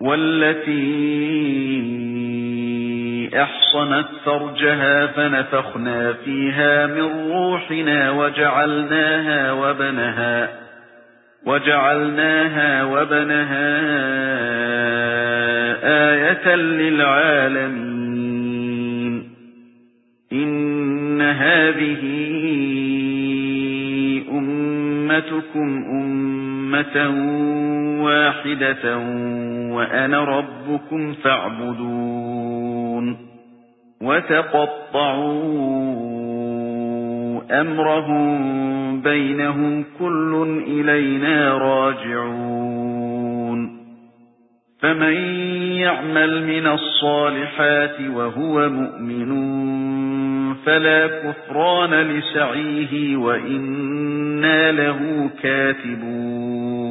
والتي أحصنت فرجها فنفخنا فيها من روحنا وجعلناها وبنها وجعلناها وبنها آية للعالمين. إن هذه أمتكم أمة واحدة وأنا ربكم فاعبدون وتقطعوا أمرهم بينهم كل إلينا راجعون فمن يعمل من الصالحات وهو مؤمن فلا كفران لسعيه وإنا له كاتبون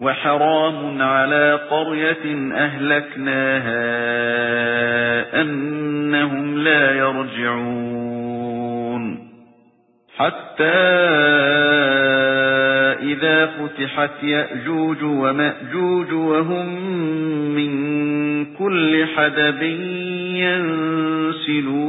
وحرام على قرية أهلكناها أنهم لا يرجعون حتى إذا فتحت يأجوج ومأجوج وهم من كل حدب ينسلون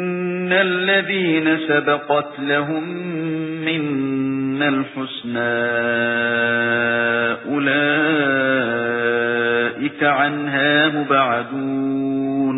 الذين سبقت لهم منا الحسنى أولئك عنها مبعدون